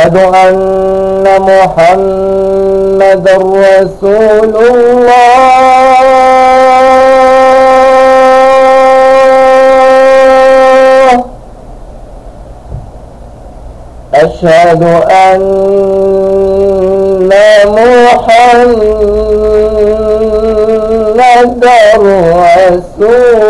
أشهد أن محمد رسول الله. أشهد أن محمد رسول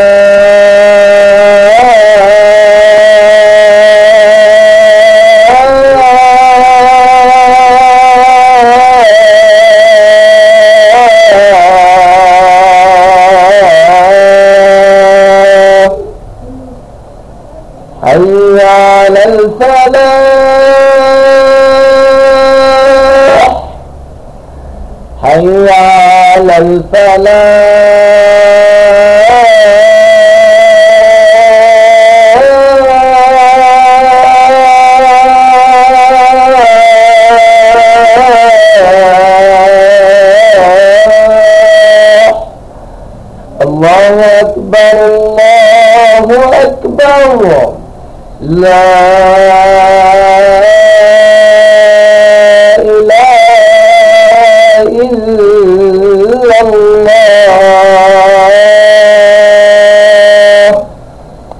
حي على الفلاح؟ حي على الفلاح؟ الله أكبر الله أكبر. love.